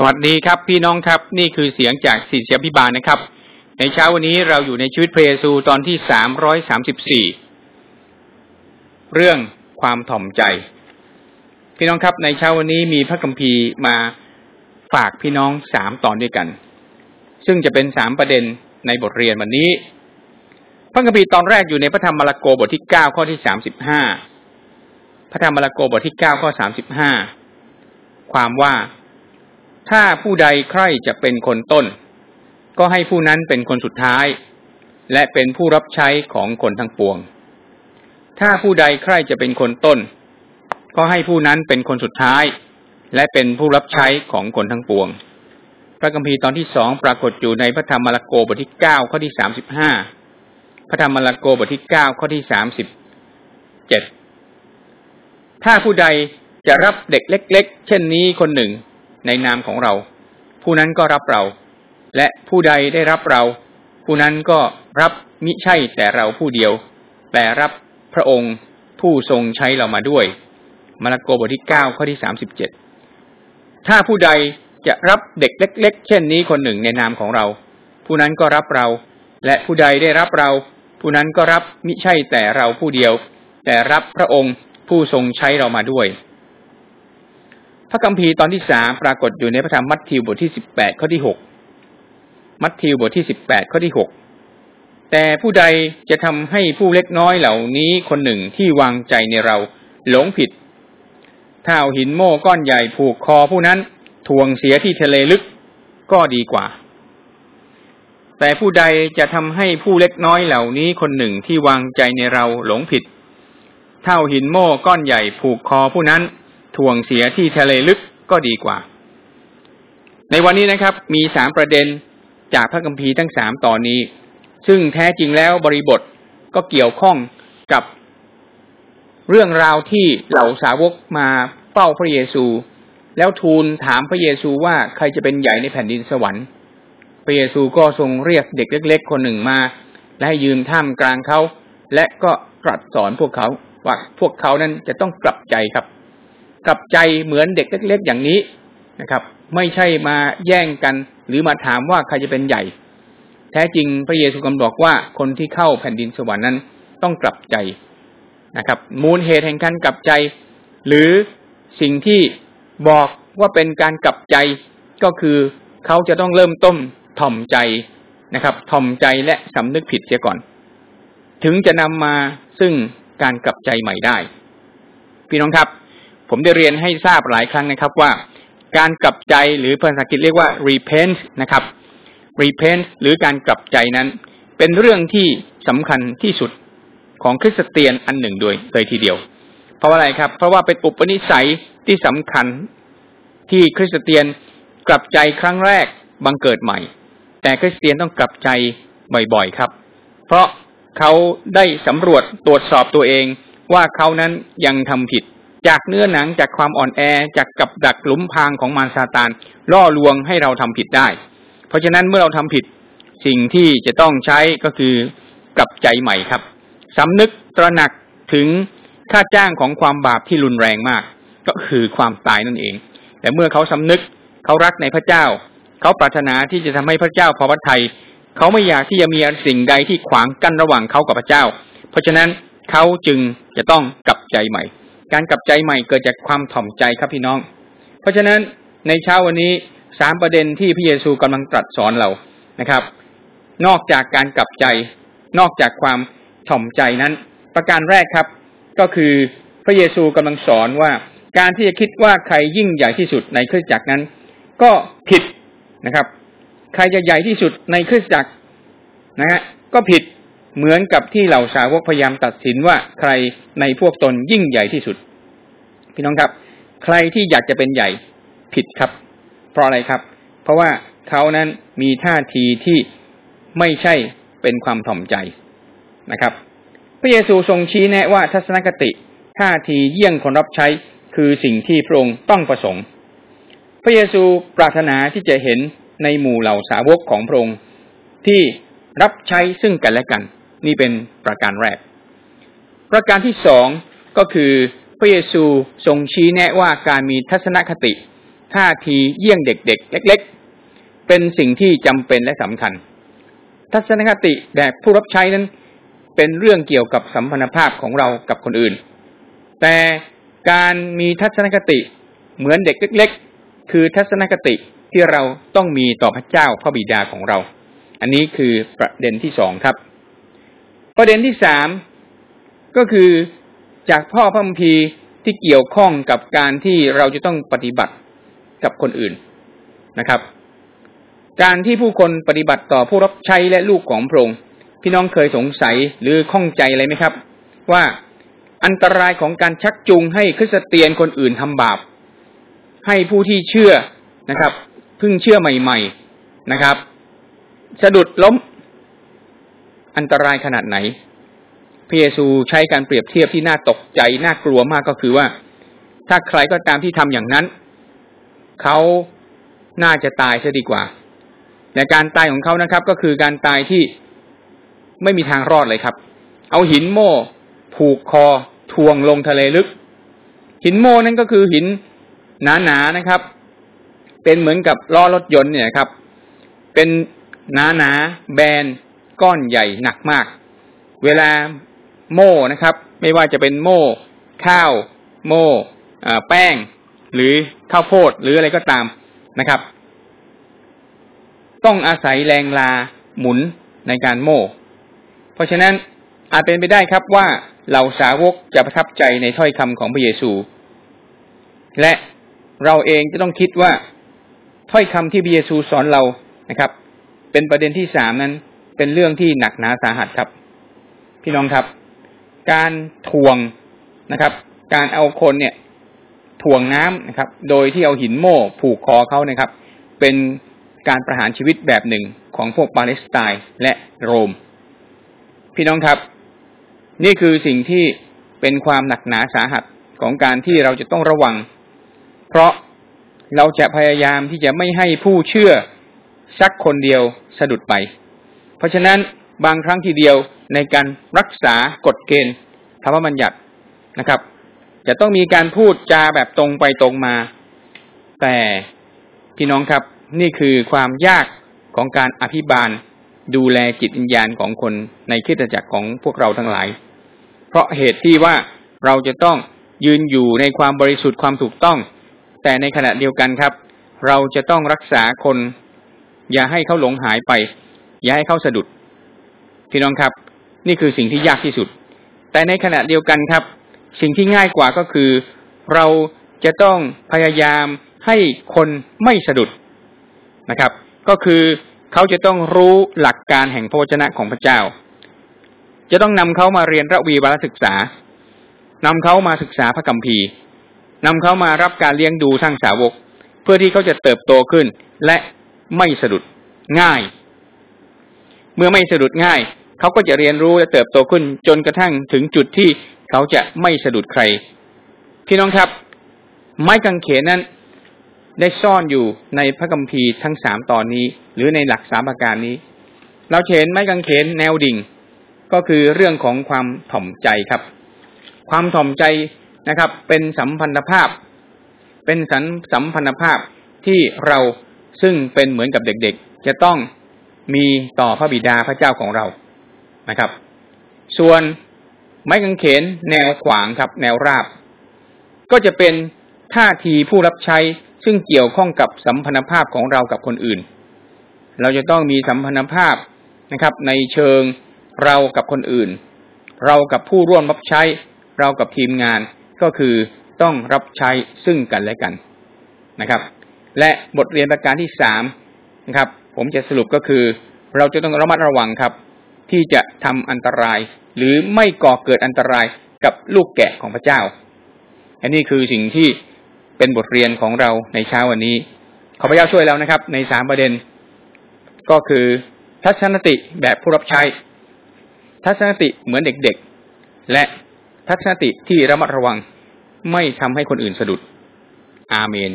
สวัสดีครับพี่น้องครับ นี่คือเสียงจากศิษยพิบาลนะครับ ในเช้าวันนี้เราอยู่ในชีวิตพระเยซูตอนที่สามร้อยสามสิบสี่เรื่องความถ่อมใจ พี่น้องครับในเช้าวันนี้มีพระคัมภีร์มาฝากพี่น้องสามตอนด้วยกัน ซึ่งจะเป็นสามประเด็นในบทเรียนวันนี้ พระคัมภีร์ตอนแรกอยู่ในพระธรรมมาระโกบทที่เก้าข้อที่สามสิบห้าพระธรรมมาระโกบทที่เก้าข้อสามสิบห้าความว่า ถ้าผู้ใดใคร่จะเป็นคนต้น ก็ให้ผู้นั้นเป็นคนสุดท้าย และเป็นผู้รับใช้ของคนทั้งปวง ถ้าผู้ใดใคร่จะเป็นคนต้น ก็ให้ผู้นั้นเป็นคนสุดท้าย และเป็นผู้รับใช้ของคนทั้งปวง พระคัมภีร์ตอนที่สองปรากฏอยู่ในพระธรรมมาระโกบทที่เก้าข้อที่สามสิบห้าพระธรรมมาระโกบทที่เก้าข้อที่สามสิบเจ็ดถ้าผู้ใดจะรับเด็กเล็ก ๆ เช่นนี้คนหนึ่ง ในนามของเรา ผู้นั้นก็รับเรา และผู้ใดได้รับเรา ผู้นั้นก็รับมิใช่แต่เราผู้เดียว แต่รับพระองค์ผู้ทรงใช้เรามาด้วยมาระโกบทที่เก้าข้อที่สามสิบเจ็ดถ้าผู้ใดจะรับเด็กเล็ก ๆ เช่นนี้คนหนึ่งในนามของเรา ผู้นั้นก็รับเรา และผู้ใดได้รับเรา ผู้นั้นก็รับมิใช่แต่เราผู้เดียว แต่รับพระองค์ผู้ทรงใช้เรามาด้วย พระคัมภีร์ตอนที่สามปรากฏอยู่ในพระธรรมมัทธิวบทที่สิบแปดข้อที่หกมัทธิวบทที่สิบแปดข้อที่หกแต่ผู้ใดจะทำให้ผู้เล็กน้อยเหล่านี้คนหนึ่งที่วางใจในเราหลงผิดถ้าเอาหินโม่ก้อนใหญ่ผูกคอผู้นั้นทวงเสียที่ทะเลลึกก็ดีกว่า แต่ผู้ใดจะทำให้ผู้เล็กน้อยเหล่านี้คนหนึ่งที่วางใจในเราหลงผิด เท่าหินโม่ก้อนใหญ่ผูกคอผู้นั้น ทวงเสียที่ทะเลลึกก็ดีกว่า ในวันนี้นะครับ มีสามประเด็นจากพระคัมภีร์ทั้งสามตอนนี้ ซึ่งแท้จริงแล้วบริบทก็เกี่ยวข้องกับเรื่องราวที่เหล่าสาวกมาเฝ้าพระเยซู แล้วทูลถามพระเยซูว่าใครจะเป็นใหญ่ในแผ่นดินสวรรค์ พระเยซูก็ทรงเรียกเด็กเล็ก ๆ คนหนึ่งมา และให้ยืนท่ามกลางเขา และก็ตรัสสอนพวกเขาว่าพวกเขานั้นจะต้องกลับใจครับ กลับใจเหมือนเด็กเล็ก ๆ อย่างนี้นะครับ ไม่ใช่มาแย่งกัน หรือมาถามว่าใครจะเป็นใหญ่ แท้จริงพระเยซูกำลังบอกว่าคนที่เข้าแผ่นดินสวรรค์นั้นต้องกลับใจนะครับ มูลเหตุแห่งการกลับใจ หรือสิ่งที่บอกว่าเป็นการกลับใจก็คือเขาจะต้องเริ่มต้นถ่อมใจนะครับถ่อมใจและสำนึกผิดเสียก่อน ถึงจะนำมาซึ่งการกลับใจใหม่ได้ พี่น้องครับ ผมได้เรียนให้ทราบหลายครั้งนะครับว่า การกลับใจหรือภาษาอังกฤษเรียกว่า repent นะครับ repent หรือการกลับใจนั้น เป็นเรื่องที่สำคัญที่สุดของคริสเตียนอันหนึ่งโดยเลยทีเดียว เพราะอะไรครับ เพราะว่าเป็นอุปนิสัยที่สำคัญที่คริสเตียนกลับใจครั้งแรกบังเกิดใหม่ แต่คริสเตียนต้องกลับใจบ่อยๆครับ เพราะเขาได้สำรวจตรวจสอบตัวเองว่าเขานั้นยังทำผิด จากเนื้อหนังจากความอ่อนแอจากกับดักหลุมพรางของมารซาตานล่อลวงให้เราทำผิดได้ เพราะฉะนั้นเมื่อเราทำผิดสิ่งที่จะต้องใช้ก็คือกลับใจใหม่ครับสำนึกตระหนักถึงค่าจ้างของความบาปที่รุนแรงมาก ก็คือความตายนั่นเอง แต่เมื่อเขาสำนึกเขารักในพระเจ้า เขาปรารถนาที่จะทำให้พระเจ้าพอพระทัยเขาไม่อยากที่จะมีสิ่งใดที่ขวางกั้นระหว่างเขากับพระเจ้า เพราะฉะนั้นเขาจึงจะต้องกลับใจใหม่ การกลับใจใหม่เกิดจากความถ่อมใจครับพี่น้อง เพราะฉะนั้นในเช้าวันนี้สามประเด็นที่พระเยซูกำลังตรัสสอนเรานะครับ นอกจากการกลับใจ นอกจากความถ่อมใจนั้น ประการแรกครับ ก็คือพระเยซูกำลังสอนว่า การที่จะคิดว่าใครยิ่งใหญ่ที่สุดในคริสตจักรนั้น ก็ผิดนะครับ ใครจะใหญ่ที่สุดในคริสตจักรนะฮะก็ผิดเหมือนกับที่เหล่าสาวกพยายามตัดสินว่าใครในพวกตนยิ่งใหญ่ที่สุด พี่น้องครับ ใครที่อยากจะเป็นใหญ่ผิดครับ เพราะอะไรครับ เพราะว่าเขานั้นมีท่าทีที่ไม่ใช่เป็นความถ่อมใจนะครับ พระเยซูทรงชี้แนะว่าทัศนคติท่าทีเยี่ยงคนรับใช้คือสิ่งที่พระองค์ต้องประสงค์ พระเยซูปรารถนาที่จะเห็นในหมู่เหล่าสาวกของพระองค์ที่รับใช้ซึ่งกันและกัน นี่เป็นประการแรก ประการที่สองก็คือ พระเยซูทรงชี้แนะว่าการมีทัศนคติท่าทีเยี่ยงเด็กๆ เล็ก ๆ เป็นสิ่งที่จำเป็นและสำคัญ ทัศนคติแบบผู้รับใช้นั้น เป็นเรื่องเกี่ยวกับสัมพันธภาพของเรากับคนอื่น แต่การมีทัศนคติเหมือนเด็กเล็ก ๆ คือทัศนคติที่เราต้องมีต่อพระเจ้าพระบิดาของเรา อันนี้คือประเด็นที่สองครับ ประเด็นที่สามก็คือ จากพ่อพระมพีที่เกี่ยวข้องกับการที่เราจะต้องปฏิบัติกับคนอื่นนะครับ การที่ผู้คนปฏิบัติต่อผู้รับใช้และลูกของพระองค์พี่น้องเคยสงสัยหรือข้องใจอะไรไหมครับ ว่าอันตรายของการชักจูงให้คริสเตียนคนอื่นทำบาป ให้ผู้ที่เชื่อนะครับเพิ่งเชื่อใหม่ๆนะครับ สะดุดล้ม อันตรายขนาดไหน พระเยซูใช้การเปรียบเทียบที่น่าตกใจน่ากลัวมากก็คือว่า ถ้าใครก็ตามที่ทำอย่างนั้น เขาน่าจะตายซะดีกว่า แต่การตายของเขานะครับ ก็คือการตายที่ไม่มีทางรอดเลยครับ เอาหินโม่ผูกคอทวงลงทะเลลึก หินโม่นั่นก็คือหินหนาๆนะครับ เป็นเหมือนกับล้อรถยนต์เนี่ยครับ เป็นหนาๆแบนก้อนใหญ่หนักมาก เวลา โม่นะครับ ไม่ว่าจะเป็นโม่ข้าว โม่แป้ง หรือข้าวโพดหรืออะไรก็ตามนะครับ ต้องอาศัยแรงลาหมุนในการโม่ เพราะฉะนั้นอาจเป็นไปได้ครับว่าเหล่าสาวกจะประทับใจในถ้อยคำของพระเยซู และเราเองจะต้องคิดว่าถ้อยคำที่พระเยซูสอนเรานะครับ เป็นประเด็นที่สามนั้น เป็นเรื่องที่หนักหนาสาหัสครับ พี่น้องครับ การทวงนะครับ การเอาคนเนี่ยทวงน้ำนะครับ โดยที่เอาหินโม่ผูกคอเขานะครับ เป็นการประหารชีวิตแบบหนึ่งของพวกปาเลสไตน์และโรม พี่น้องครับ นี่คือสิ่งที่เป็นความหนักหนาสาหัสของการที่เราจะต้องระวัง เพราะเราจะพยายามที่จะไม่ให้ผู้เชื่อสักคนเดียวสะดุดไป เพราะฉะนั้น บางครั้งทีเดียวในการรักษากฎเกณฑ์ธรรมบัญญัตินะครับ จะต้องมีการพูดจาแบบตรงไปตรงมา แต่พี่น้องครับนี่คือความยากของการอภิบาลดูแลจิตวิญญาณของคนในคิดจักรของพวกเราทั้งหลาย เพราะเหตุที่ว่าเราจะต้องยืนอยู่ในความบริสุทธิ์ความถูกต้อง แต่ในขณะเดียวกันครับ เราจะต้องรักษาคน อย่าให้เขาหลงหายไป อย่าให้เขาสะดุด พี่น้องครับ นี่คือสิ่งที่ยากที่สุด แต่ในขณะเดียวกันครับ สิ่งที่ง่ายกว่าก็คือ เราจะต้องพยายามให้คนไม่สะดุดนะครับ ก็คือเขาจะต้องรู้หลักการแห่งพระวจนะของพระเจ้า จะต้องนำเขามาเรียนระวีวารศึกษานำเขามาศึกษาพระคัมภีร์นำเขามารับการเลี้ยงดูทั้งสาวก เพื่อที่เขาจะเติบโตขึ้นและไม่สะดุดง่าย เมื่อไม่สะดุดง่าย เขาก็จะเรียนรู้และเติบโตขึ้นจนกระทั่งถึงจุดที่เขาจะไม่สะดุดใคร พี่น้องครับ ไม้กางเขนนั้นได้ซ่อนอยู่ในพระคัมภีร์ทั้งสามตอนนี้ หรือในหลักสามประการนี้ เราเห็นไม้กางเขนแนวดิ่ง ก็คือเรื่องของความถ่อมใจครับ ความถ่อมใจนะครับ เป็นสัมพันธภาพ เป็นสันสัมพันธภาพที่เราซึ่งเป็นเหมือนกับเด็กๆ จะต้องมีต่อพระบิดาพระเจ้าของเรา นะครับ ส่วนไม้กางเขนแนวขวางครับ แนวราบ ก็จะเป็นท่าทีผู้รับใช้ซึ่งเกี่ยวข้องกับสัมพันธภาพของเรากับคนอื่น เราจะต้องมีสัมพันธภาพนะครับ ในเชิงเรากับคนอื่น เรากับผู้ร่วมรับใช้ เรากับทีมงานก็คือต้องรับใช้ซึ่งกันและกันนะครับ และบทเรียนประการที่สามนะครับ ผมจะสรุปก็คือ เราจะต้องระมัดระวังครับ ที่จะทำอันตราย หรือไม่ก่อเกิดอันตรายกับลูกแกะของพระเจ้า อันนี้คือสิ่งที่เป็นบทเรียนของเราในเช้าวันนี้ ขอพระเจ้าช่วยเรานะครับ ในสามประเด็น ก็คือทัศนติแบบผู้รับใช้ ทัศนติเหมือนเด็กๆ และทัศนติที่ระมัดระวัง ไม่ทำให้คนอื่นสะดุด อาเมน